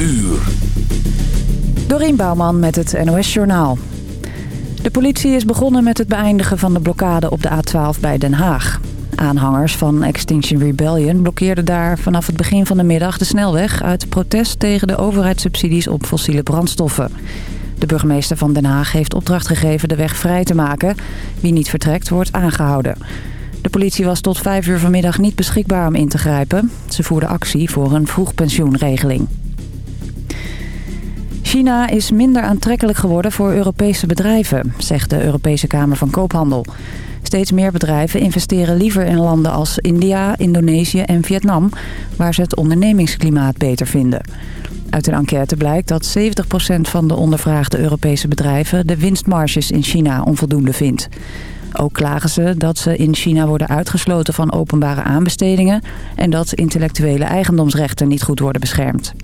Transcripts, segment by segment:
uur. Bouwman met het NOS Journaal. De politie is begonnen met het beëindigen van de blokkade op de A12 bij Den Haag. Aanhangers van Extinction Rebellion blokkeerden daar vanaf het begin van de middag de snelweg... uit protest tegen de overheidssubsidies op fossiele brandstoffen. De burgemeester van Den Haag heeft opdracht gegeven de weg vrij te maken. Wie niet vertrekt wordt aangehouden. De politie was tot vijf uur vanmiddag niet beschikbaar om in te grijpen. Ze voerden actie voor een vroegpensioenregeling. China is minder aantrekkelijk geworden voor Europese bedrijven, zegt de Europese Kamer van Koophandel. Steeds meer bedrijven investeren liever in landen als India, Indonesië en Vietnam... waar ze het ondernemingsklimaat beter vinden. Uit een enquête blijkt dat 70% van de ondervraagde Europese bedrijven... de winstmarges in China onvoldoende vindt. Ook klagen ze dat ze in China worden uitgesloten van openbare aanbestedingen... en dat intellectuele eigendomsrechten niet goed worden beschermd.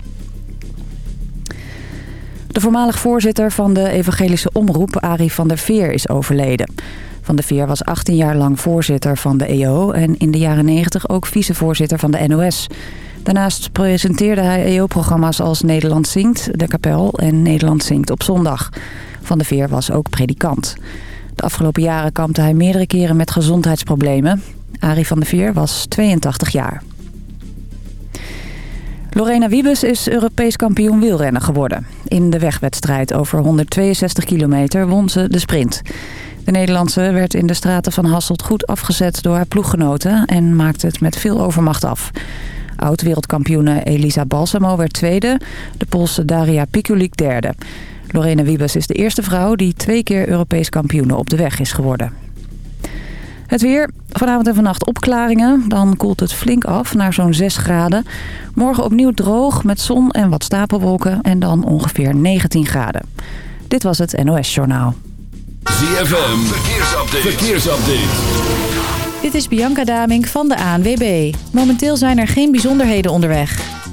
De voormalig voorzitter van de evangelische omroep, Arie van der Veer, is overleden. Van der Veer was 18 jaar lang voorzitter van de EO... en in de jaren 90 ook vicevoorzitter van de NOS. Daarnaast presenteerde hij EO-programma's als Nederland Zingt, De Kapel... en Nederland Zingt op zondag. Van der Veer was ook predikant. De afgelopen jaren kampte hij meerdere keren met gezondheidsproblemen. Arie van der Veer was 82 jaar. Lorena Wiebes is Europees kampioen wielrennen geworden. In de wegwedstrijd over 162 kilometer won ze de sprint. De Nederlandse werd in de straten van Hasselt goed afgezet door haar ploeggenoten... en maakte het met veel overmacht af. Oud-wereldkampioene Elisa Balsamo werd tweede, de Poolse Daria Pikulik derde. Lorena Wiebes is de eerste vrouw die twee keer Europees kampioene op de weg is geworden. Het weer. Vanavond en vannacht opklaringen. Dan koelt het flink af naar zo'n 6 graden. Morgen opnieuw droog met zon en wat stapelwolken. En dan ongeveer 19 graden. Dit was het NOS Journaal. ZFM. Verkeersupdate. Verkeersupdate. Dit is Bianca Damink van de ANWB. Momenteel zijn er geen bijzonderheden onderweg.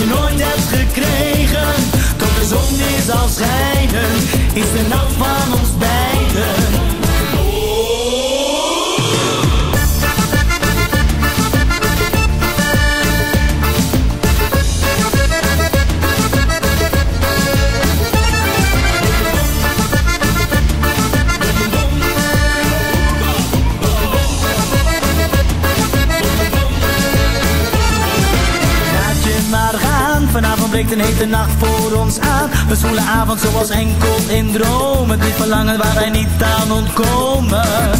Je nooit hebt gekregen. Tot de zon weer zal schijnen, is de nacht van ons beiden. Hete nacht voor ons aan. We voelen avond zoals enkel in dromen. Dit verlangen waar wij niet aan ontkomen.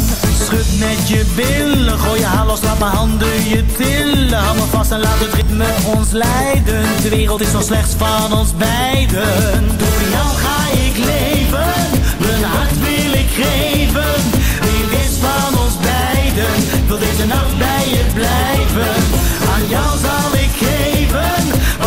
Schud met je billen, gooi je haar los, laat mijn handen je tillen. Hou me vast en laat het ritme ons leiden. De wereld is nog slechts van ons beiden. Door jou ga ik leven, mijn hart wil ik geven. Wie is van ons beiden, wil deze nacht bij je blijven. Aan jou zal ik geven,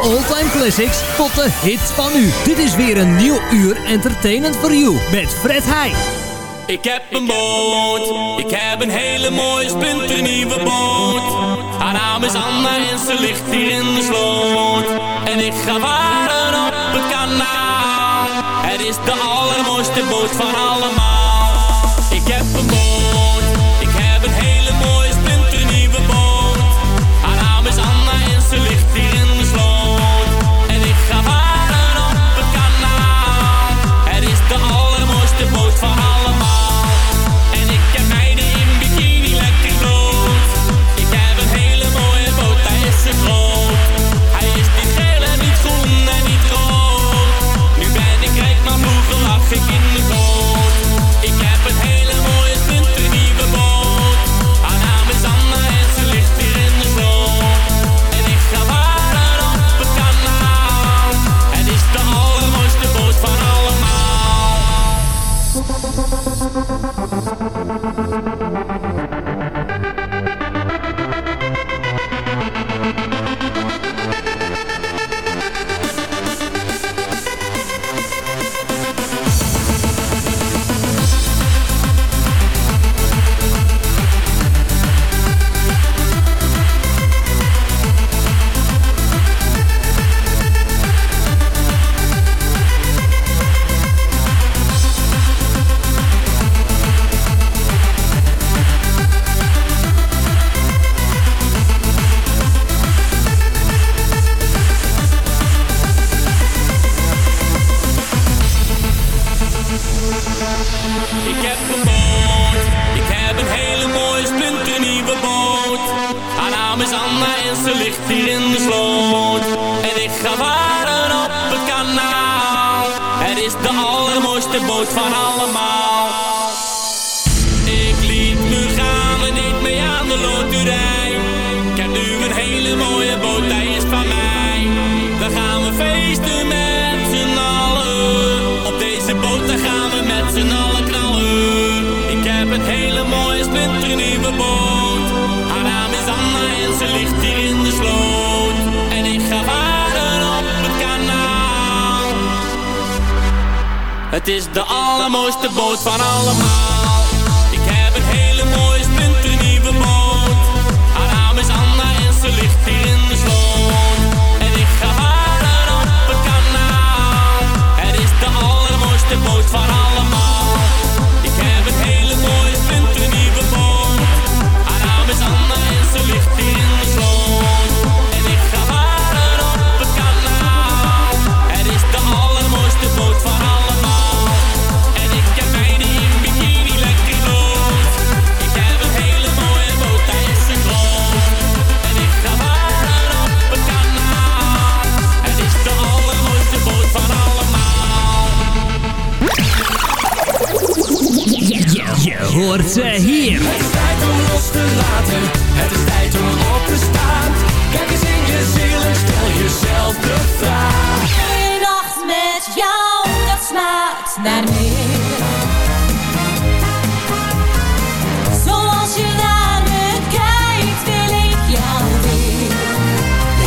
All-Time Classics tot de hits van nu. Dit is weer een nieuw uur entertainment for you met Fred Heij. Ik heb een boot, ik heb een hele mooie splinternieuwe boot. Haar naam is Anna en ze ligt hier in de sloot. En ik ga varen op het kanaal. Het is de allermooiste boot van allemaal. Hier in de sloot. En ik ga varen op het kanaal. Het is de allermooiste boot van allemaal. Het is de allermooiste boot van allemaal. Hoort ze hier. Het is tijd om los te laten, het is tijd om op te staan. Kijk eens in je ziel en stel jezelf de vraag. Een nacht met jou, dat smaakt naar meer. Zoals je naar me kijkt, wil ik jou weer.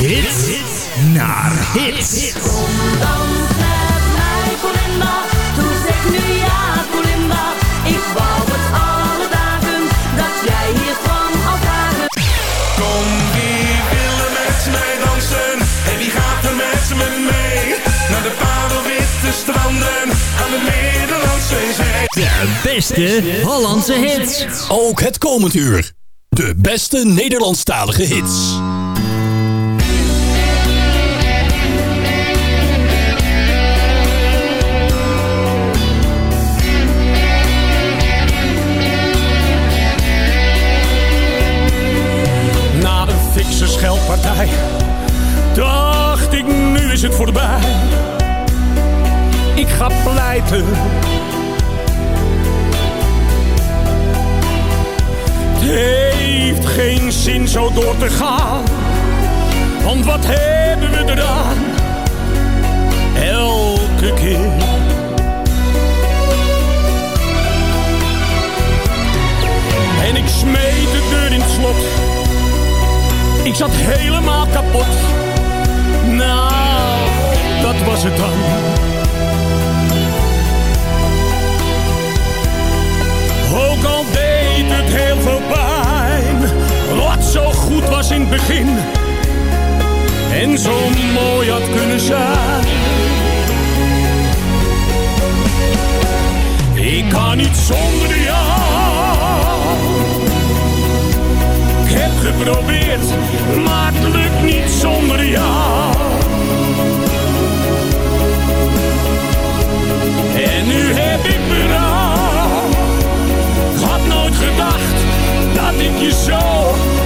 Hits naar hits. Dans met mij, Colinda. Toen zeg nu beste Hollandse hits. Ook het komend uur. De beste Nederlandstalige hits. Na een fikse scheldpartij dacht ik, nu is het voorbij. Ik ga pleiten. heeft geen zin zo door te gaan. Want wat hebben we eraan? Elke keer. En ik smeet de deur in het slot. Ik zat helemaal kapot. Nou, dat was het dan. al deed het heel veel pijn. Wat zo goed was in het begin. En zo mooi had kunnen zijn. Ik kan niet zonder jou. Ik heb geprobeerd, maar het lukt niet zonder jou. En nu heb ik berouw. ik je show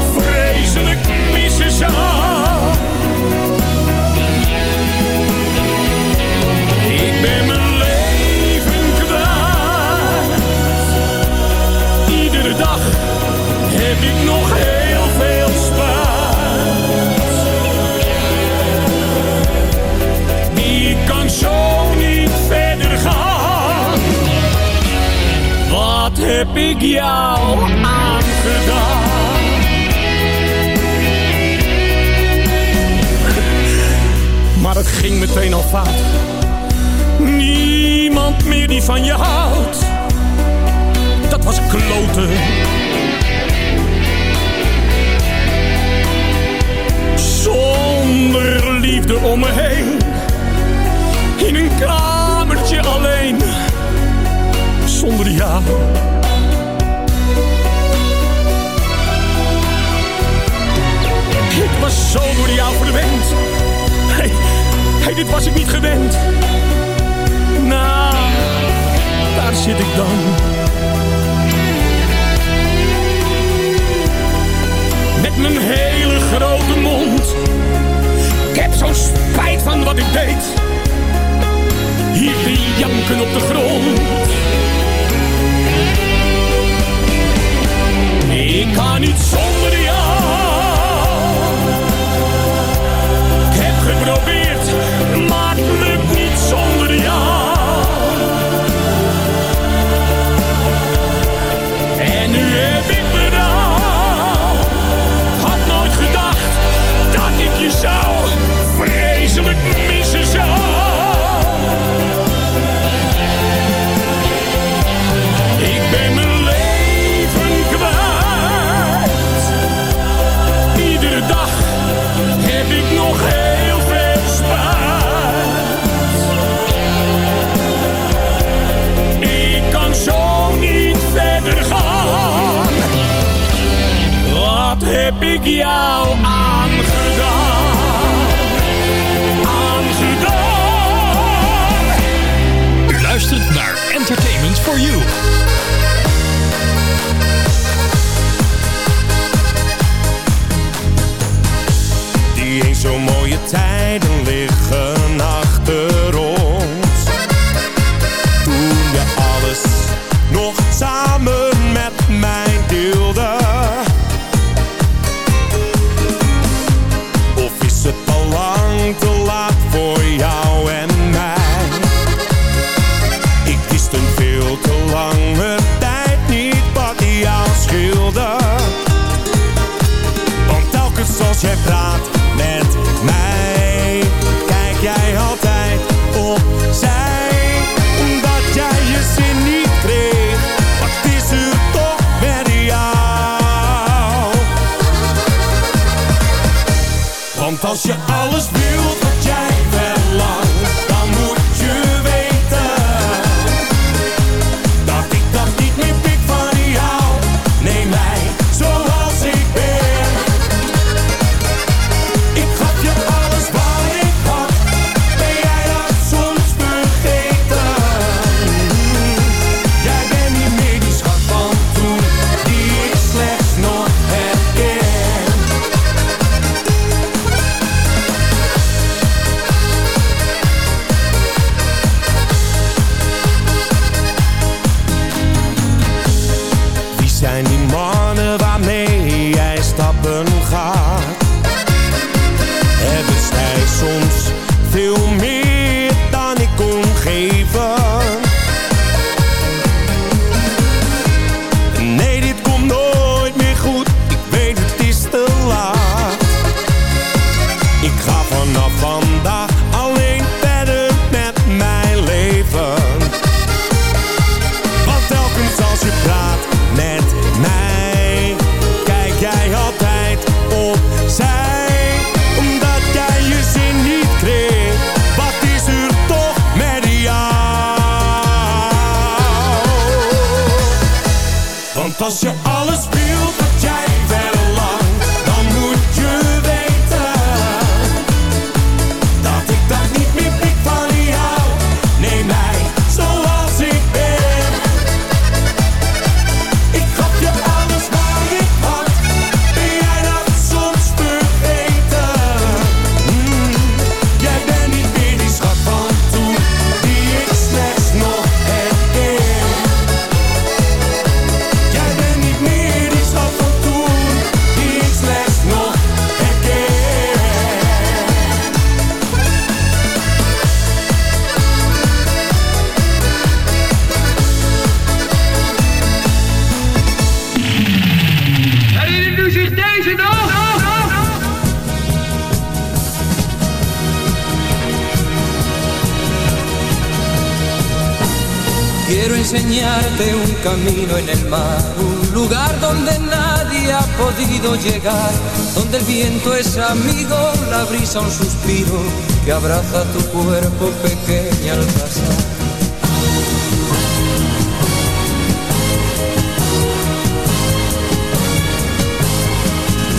un camino en el mar, un lugar donde nadie ha podido llegar, donde el viento es amigo, la brisa un suspiro que abraza tu cuerpo pequeña al pasar.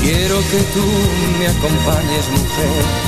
Quiero que tú me acompañes, mujer,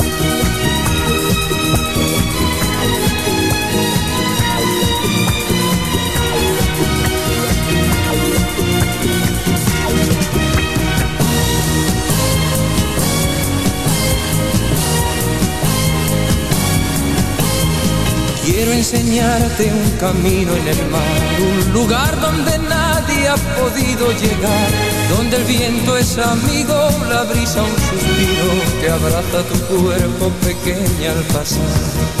Enseñarte un camino en el mar, un lugar donde nadie ha podido llegar, donde el viento es amigo, la brisa un suspiro que abraza tu cuerpo pequeña al pasar.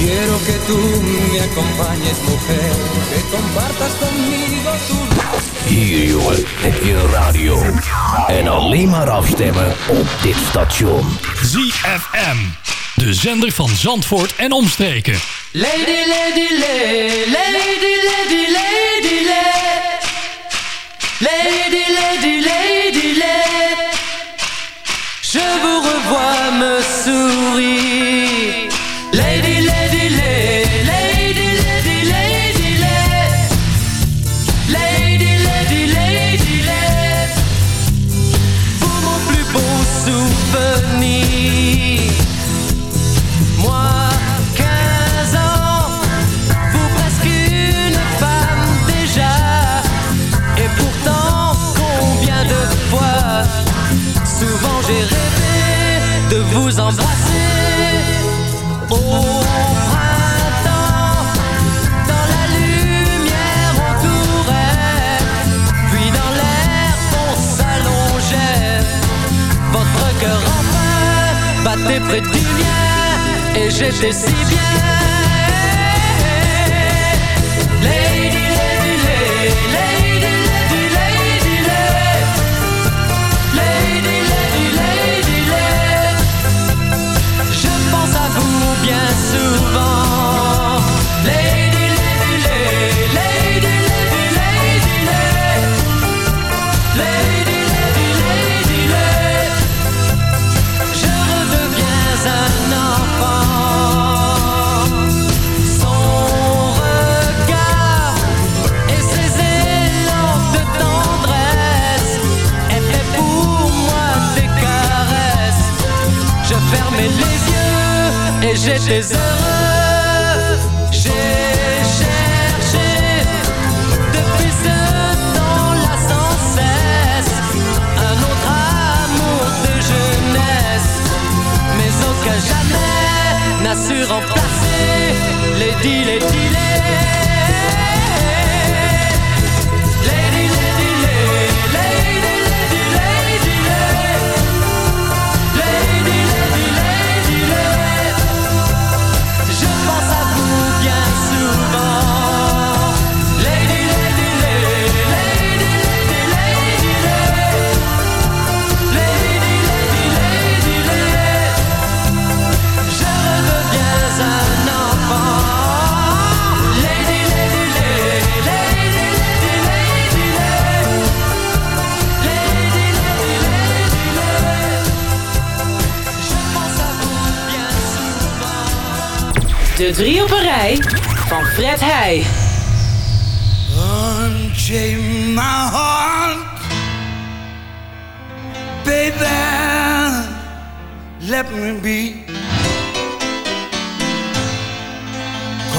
Quiero que tú me acompañes, mujer, que compartas conmigo tu... Hier jongen, heb je radio. En alleen maar afstemmen op dit station. ZFM. De zender van Zandvoort en omstreken. Lady, lady, lady, lady, lady, lady, lady, lady, lady, lady, Je vous revois me sourire. j'étais see.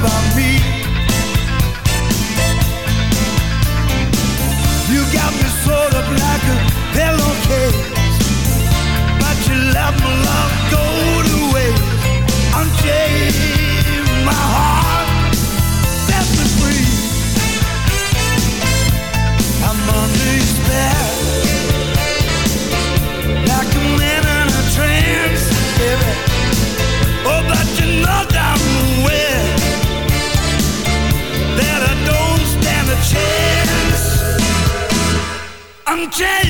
about me. change.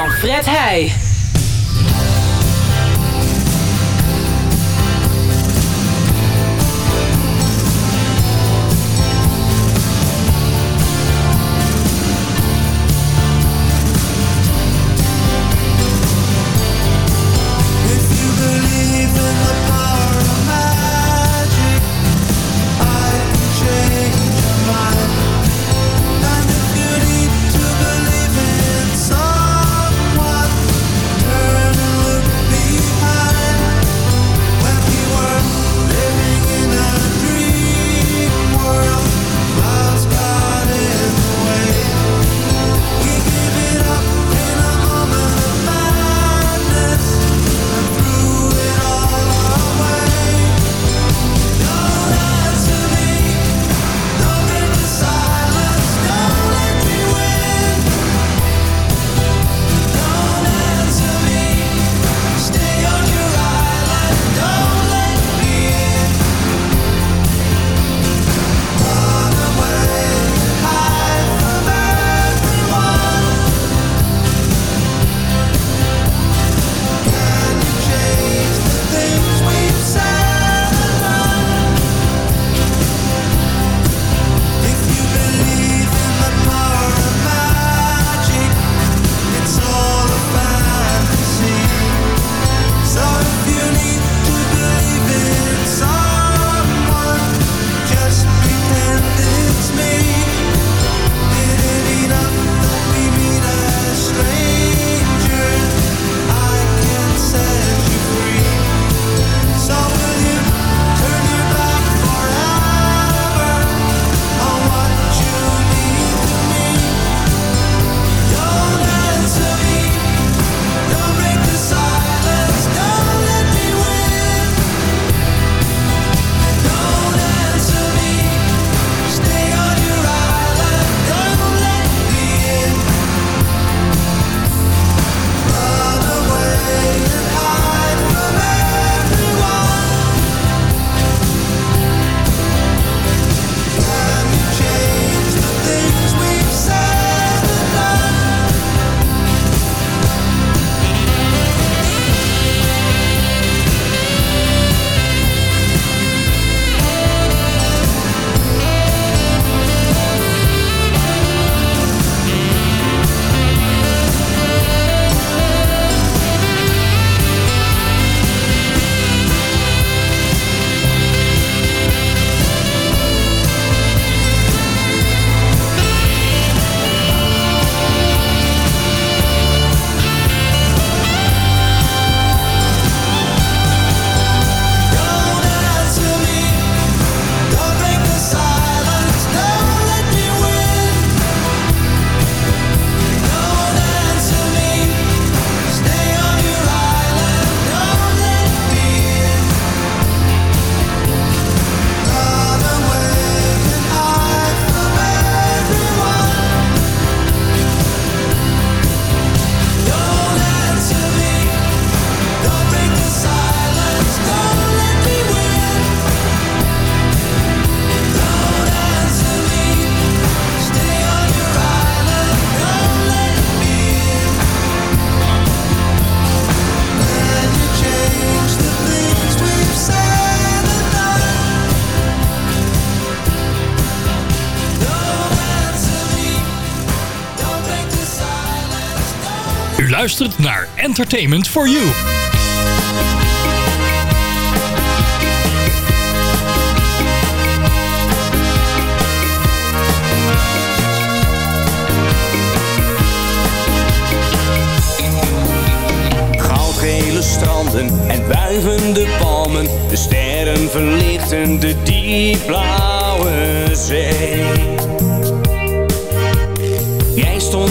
van Fred Heij. Luistert naar Entertainment for You. Goudgele stranden en wuivende palmen. De sterren verlichten de diepblauwe zee.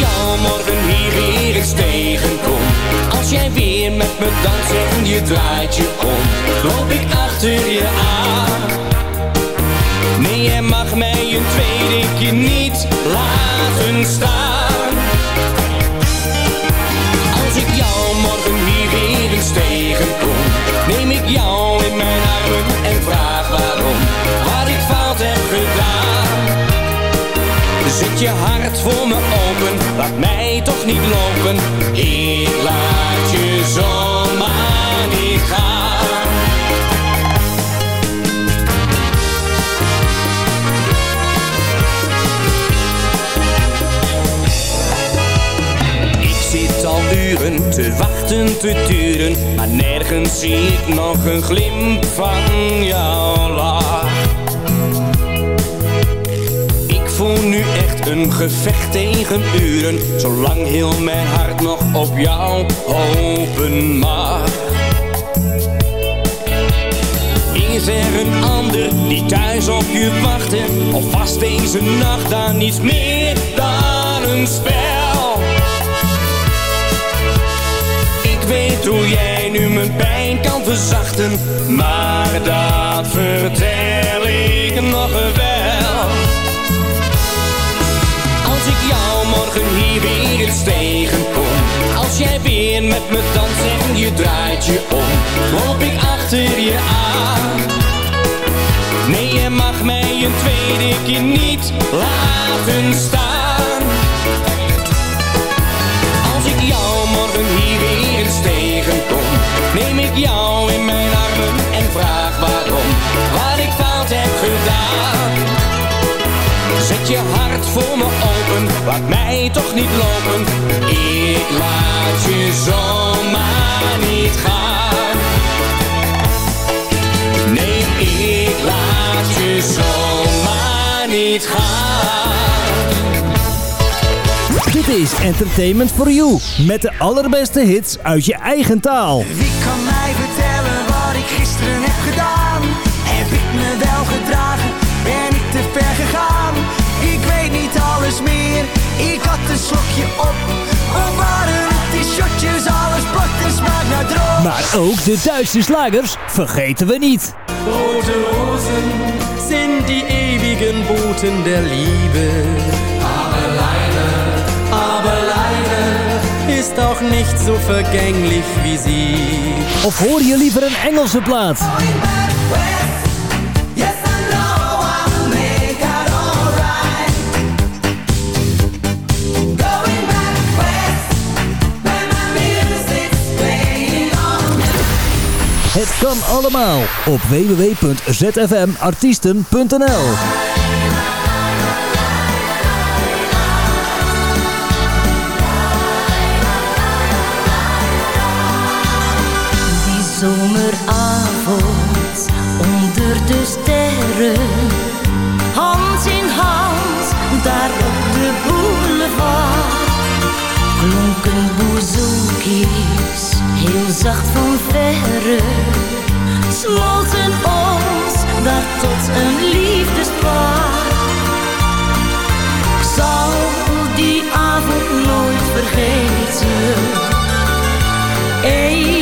Jou morgen hier weer eens tegenkom. Als jij weer met me danst en je draait je om. Loop ik achter je aan. Nee, jij mag mij een tweede keer niet laten staan. Als ik jou morgen hier weer eens tegenkom, neem ik jou in mijn armen Zet je hart voor me open, laat mij toch niet lopen, ik laat je zomaar niet gaan. Ik zit al uren te wachten, te turen, maar nergens zie ik nog een glimp van jouw. Ik voel nu een gevecht tegen uren, zolang heel mijn hart nog op jou hopen mag. Is er een ander die thuis op je wachtte? Of was deze nacht dan niets meer dan een spel? Ik weet hoe jij nu mijn pijn kan verzachten, maar dat vertel ik nog wel. Als jij weer met me danst en je draait je om, loop ik achter je aan. Nee, je mag mij een tweede keer niet laten staan. Als ik jou morgen hier weer eens tegenkom, neem ik jou in mijn armen en vraag waarom, wat ik fout heb gedaan. Zet je hart voor me open, laat mij toch niet lopen. Ik laat je zomaar niet gaan. Nee, ik laat je zomaar niet gaan. Dit is Entertainment for You. Met de allerbeste hits uit je eigen taal. Wie kan mij slokje op. Of waren shotjes? Alles plakt en smaakt naar droog. Maar ook de Duitse slagers vergeten we niet. Rote Rosen sind die ewigen Boten der Liebe. Aber leider, aber leider ist auch nicht so vergänglich wie sie. Of hoor je liever een Engelse plaat? Het kan allemaal op www.zfmartiesten.nl verre, smolten ons daar tot een liefdespaar. Ik zal die avond nooit vergeten. Eens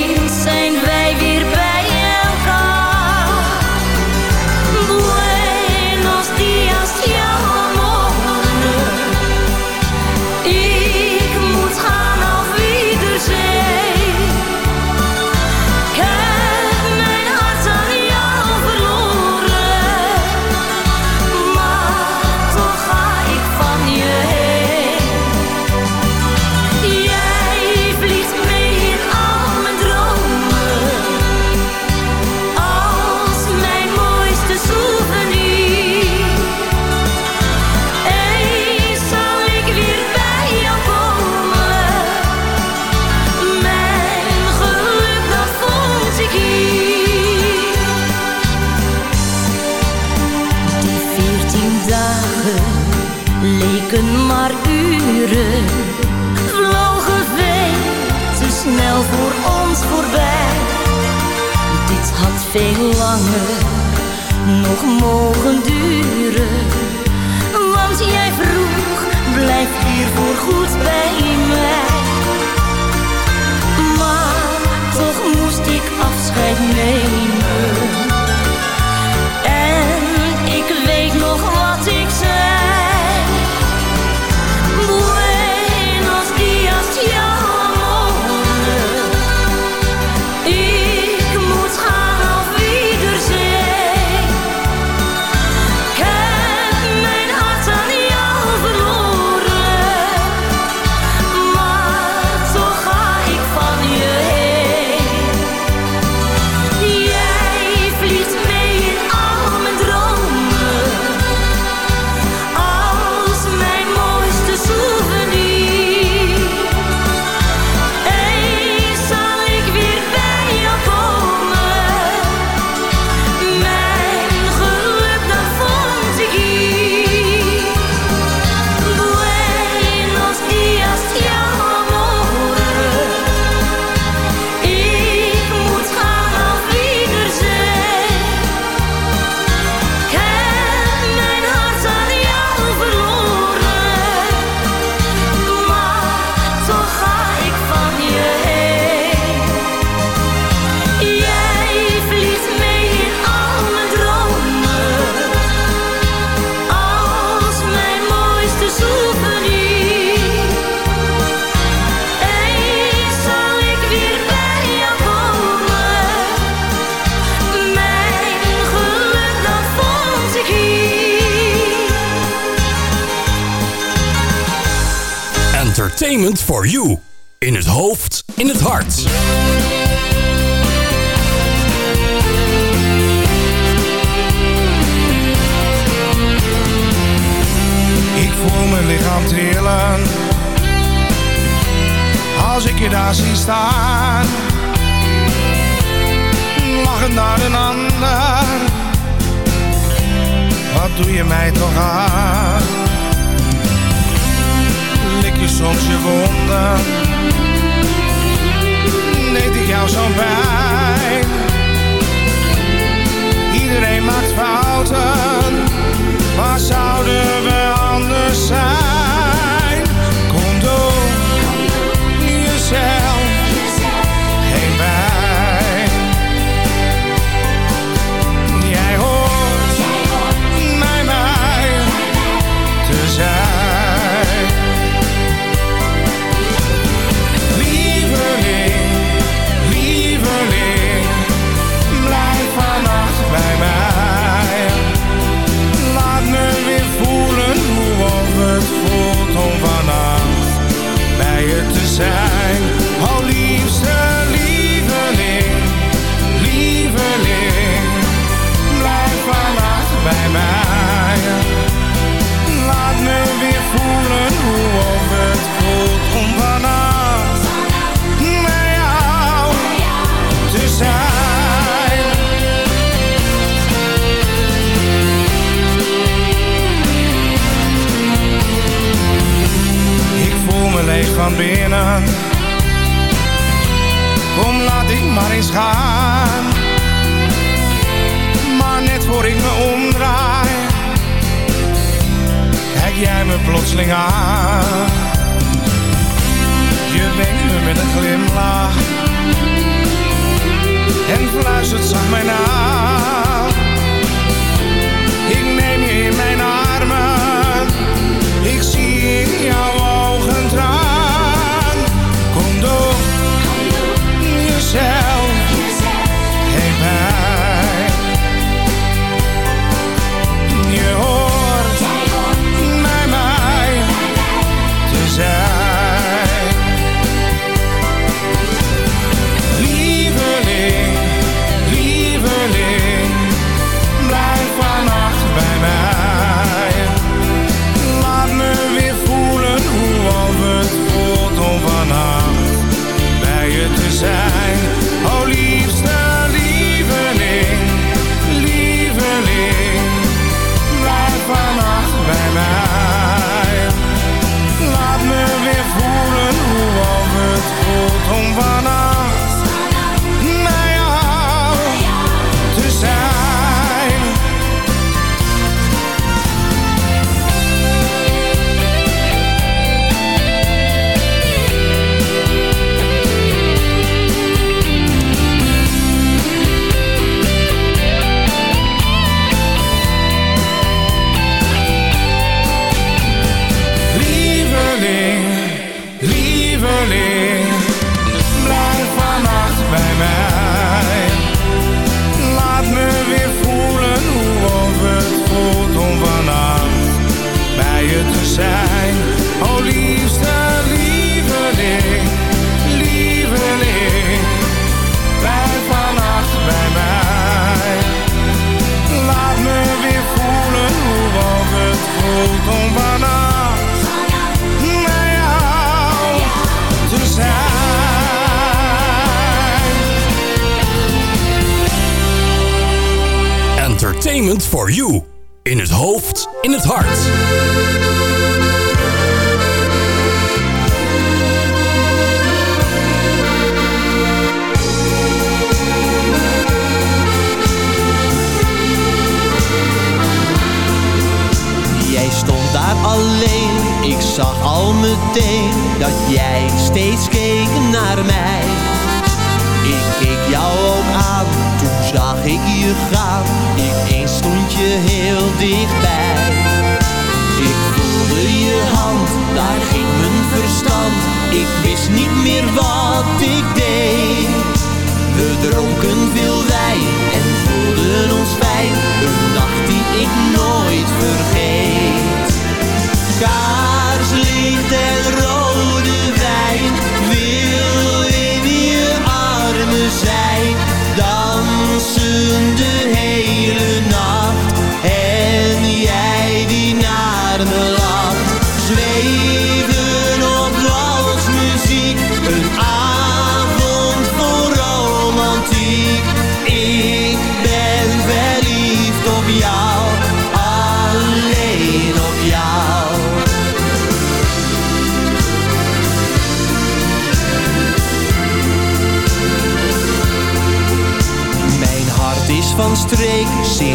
In het hoofd, in het hart. Ik voel mijn lichaam trillen. Als ik je daar zie staan. Lachen naar een ander. Wat doe je mij toch aan? soms je wonden? Deed ik jou zo pijn? Iedereen maakt fouten, maar zouden we anders zijn? Entertainment for you. In het hoofd, in het hart. Jij stond daar alleen, ik zag al meteen dat jij steeds keek naar mij. Ik keek jou ook aan, zag ik je gaan. Ineens stond je heel dichtbij. Ik voelde je hand, daar ging mijn verstand. Ik wist niet meer wat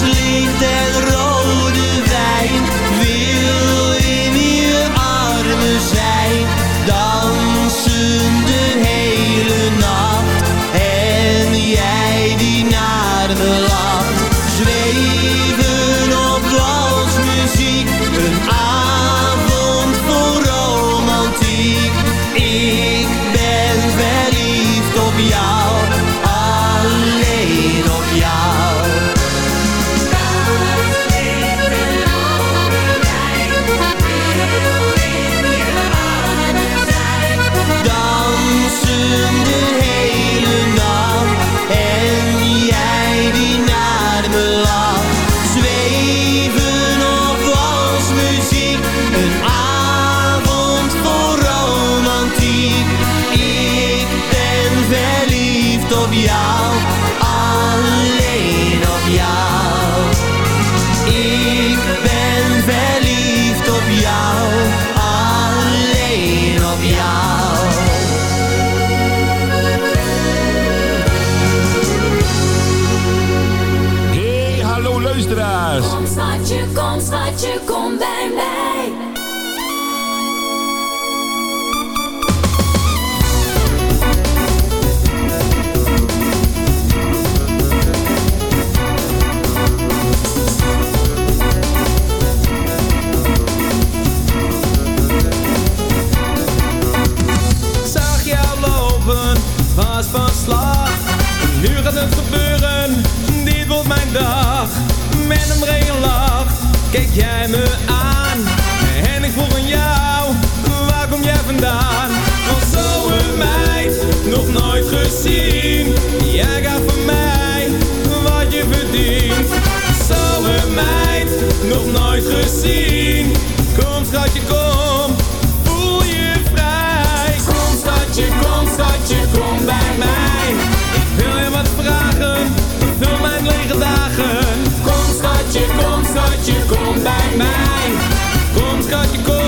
diep. Kaarslicht en rode gaat het gebeuren, dit wordt mijn dag. Met een brede lach, keek jij me aan. En ik vroeg aan jou, waar kom jij vandaan? Zo'n meid, nog nooit gezien. Jij gaat van mij, wat je verdient. Zo'n meid, nog nooit gezien. Kom schatje, kom, voel je vrij. Kom schatje, kom schatje, kom bij mij. Lege dagen. Kom schatje, kom schatje, kom bij mij. Kom schatje, kom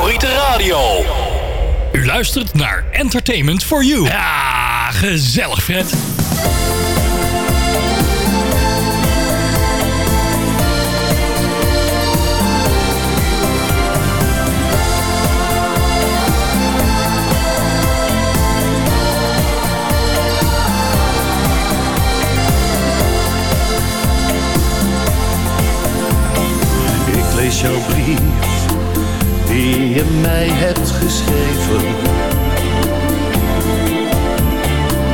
favoriete radio. U luistert naar Entertainment for You. Ja, gezellig Fred. Ik lees jouw brief die je mij hebt geschreven.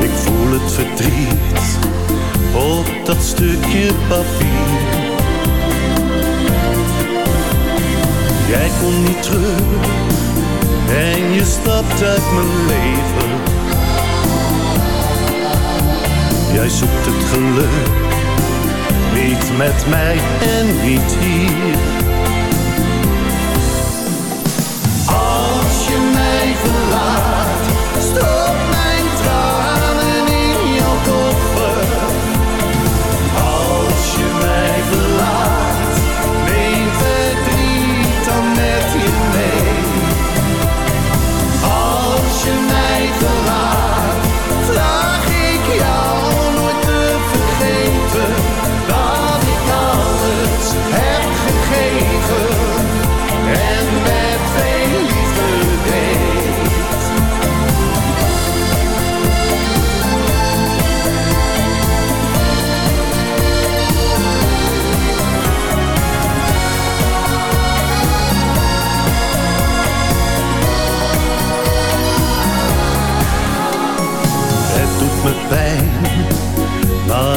Ik voel het verdriet op dat stukje papier. Jij komt niet terug en je stapt uit mijn leven. Jij zoekt het geluk niet met mij en niet hier.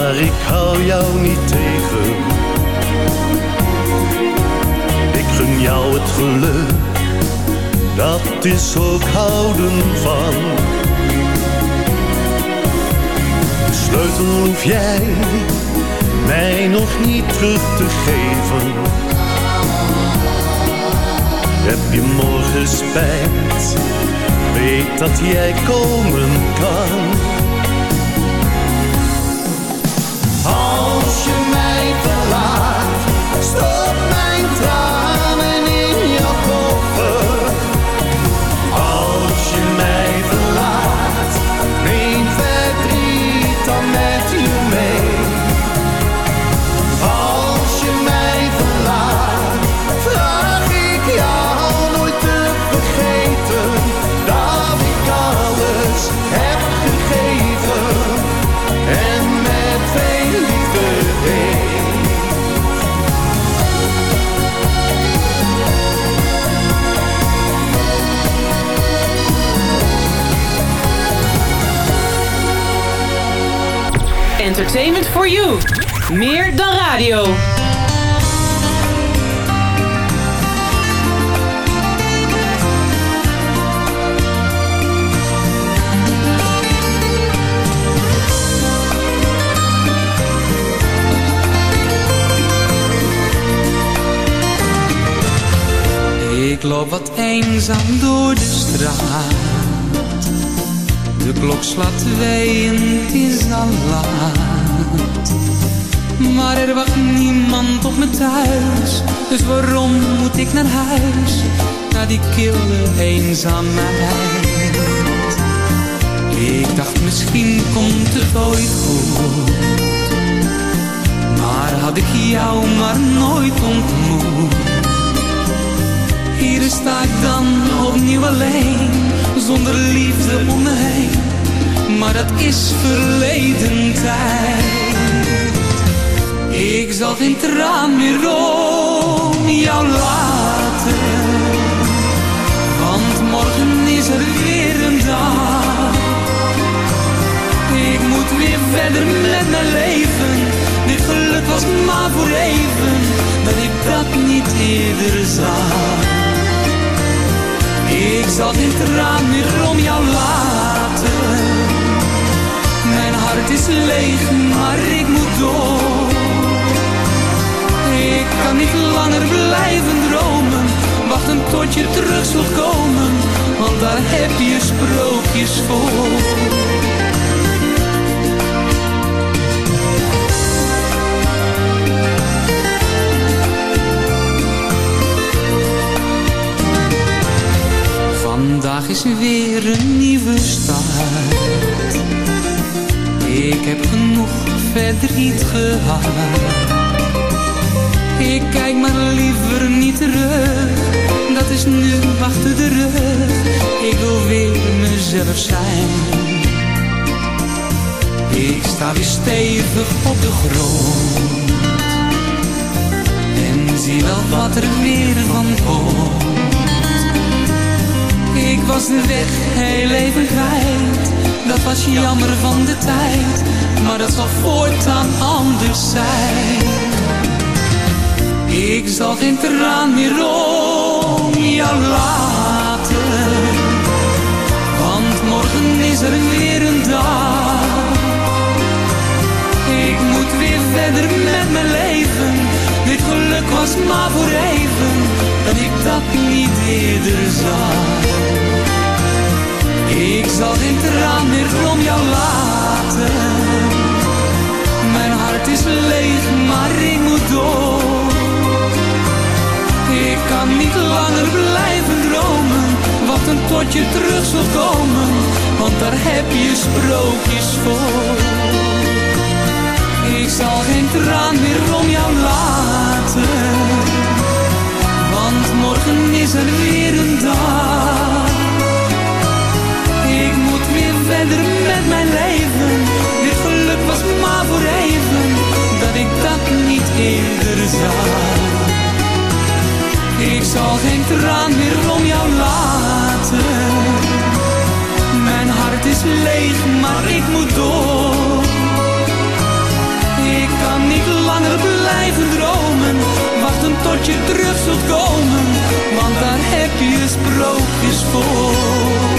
Maar ik hou jou niet tegen. Ik gun jou het geluk, dat is ook houden van. De sleutel hoef jij mij nog niet terug te geven. Heb je morgen spijt, weet dat jij komen kan. Entertainment for you. Meer dan radio. Ik loop wat eenzaam door de straat. De klok slaat twee en het is al laat. Maar er wacht niemand op me thuis. Dus waarom moet ik naar huis? Naar die kille eenzaamheid. Ik dacht misschien komt het ooit goed. Maar had ik jou maar nooit ontmoet. Hier sta ik dan opnieuw alleen, zonder liefde om me heen. Maar dat is verleden tijd. Ik zal geen traan meer om jou laten. Want morgen is er weer een dag. Ik moet weer verder met mijn leven. Dit geluk was maar voor even, dat ik dat niet eerder zag. Ik zal geen traan meer om jou laten. Mijn hart is leeg, maar ik moet door kan niet langer blijven dromen. Wachten tot je terug zult komen, want daar heb je sprookjes voor. Vandaag is weer een nieuwe start. Ik heb genoeg verdriet gehad ik kijk maar liever niet terug, dat is nu achter de rug. Ik wil weer mezelf zijn. Ik sta weer stevig op de grond. En zie wel wat er weer van komt. Ik was de weg heel even kwijt, dat was jammer van de tijd. Maar dat zal voortaan anders zijn. Ik zal geen traan meer om jou laten. Want morgen is er weer een dag. Ik moet weer verder met mijn leven. Dit geluk was maar voor even. Dat ik dat niet eerder zag. Ik zal geen traan meer om jou laten. Mijn hart is leeg, maar ik moet door. Ik kan niet langer blijven dromen, wachten tot je terug zult komen, want daar heb je sprookjes voor. Ik zal geen traan meer om jou laten, want morgen is er weer een dag. Ik moet weer verder met mijn leven, dit geluk was maar voor even, dat ik dat niet eerder zag. Ik zal geen traan meer om jou laten. Mijn hart is leeg, maar ik moet door. Ik kan niet langer blijven dromen. Wachten tot je terug zult komen. Want daar heb je sprookjes voor.